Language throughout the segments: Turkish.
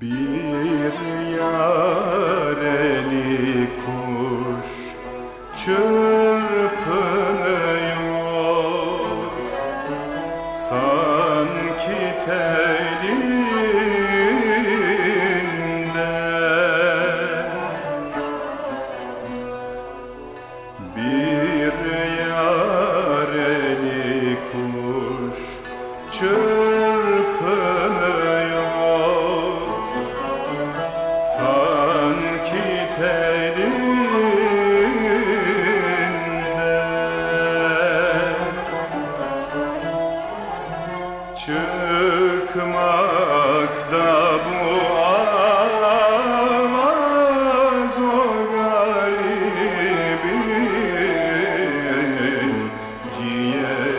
Bir yareli kuş çırpınıyor. Sanki telinde Bir yareli kuş çırpınıyor Çıkmakta bu avaz o garibin ciğerinden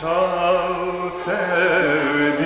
Çal sevdiceğim